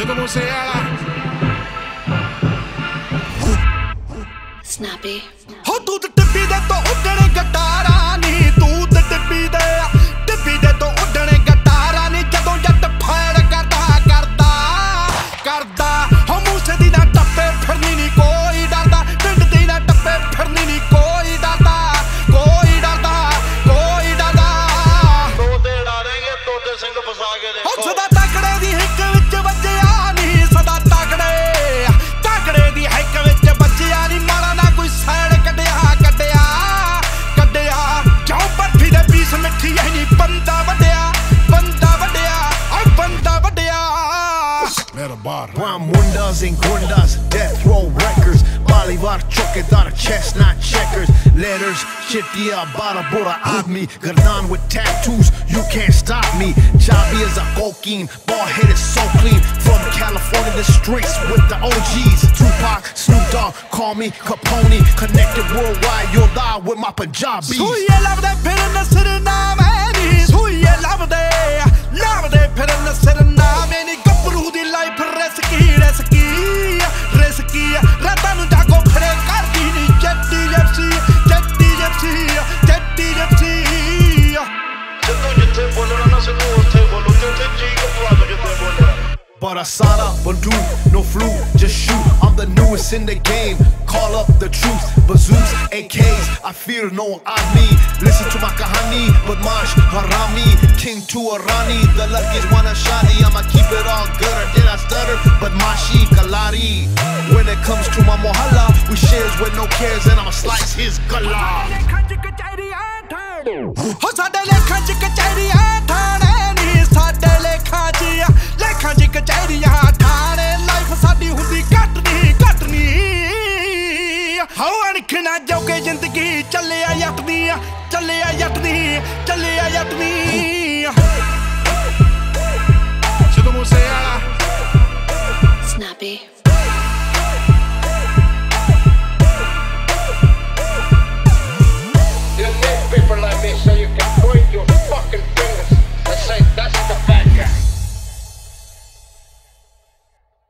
ਸਿੱਧੂ ਮੂਸੇ ਵਾਲਾ Snappy. ਹੋ ਤੂੰ ਤੇ ਟਿੱਬੀ ਦੇ ਤੋਂ ਉੱਡਣੇ ਗਟਾਰਾਂ ਨੀ ਤੂੰ ਤੇ ਟਿੱਬੀ ਦੇ ਟਿੱਬੀ ਦੇ ਤੋਂ ਉੱਡਣੇ ਗਟਾਰਾਂ ਨੀ ਜਦੋਂ ਜੱਟ ਫੈੜ ਕਰਦਾ ਕਰਦਾ ਕਰਦਾ ਹੋ ਮੂਸੇ ਦੀ ਨਾ ਟੱਪੇ ਫਿਰਨੀ ਨੀ ਕੋਈ ਡਰਦਾ ਪਿੰਡ ਦੀ ਨਾ ਟੱਪੇ ਫਿਰਨੀ ਨੀ ਕੋਈ ਡਰਦਾ ਕੋਈ ਡਰਦਾ ਕੋਈ ਡਰਦਾ ਤੋਤੇ ਡਾਰੇਂਗੇ ਤੋਤੇ ਸਿੰਘ ਫਸਾ ਕੇ ਹੋ ਦੇਖੋ ਸਦਾ ਤਕੜੇ ਦੀ guns en cuerdas, death row records. Bolivar choque chestnut checkers. Letters, shit yeah, bada bora of me. Gardan with tattoos, you can't stop me. Javi is a cocaine, ball head is so clean. From California the streets with the OGs Tupac, Snoop Dogg, call me Capone. Connected worldwide, you'll die with my Punjabis Who you love that bitterness to the Who you love that But Asada, Bandu, no flu, just shoot. I'm the newest in the game. Call up the troops, bazooks, AKs. I fear no one on me. Listen to my kahani, Badmash, Harami, King to Arani. The luckiest one, a Ashani. I'ma keep it all good, or did I stutter? Badmashi, Kalari. When it comes to my mohalla, we shares with no cares, and I'ma slice his gala. ਭਵਿੱਖਣਾ ਜੋਗੇ ਜ਼ਿੰਦਗੀ ਚੱਲਿਆ ਜੱਟ ਦੀ ਆ ਚੱਲਿਆ ਜੱਟ ਦੀ ਚੱਲਿਆ ਜੱਟ ਦੀ। ਸਿੱਧੂ ਮੂਸੇ ਵਾਲਾ ਸਨਾਪੀ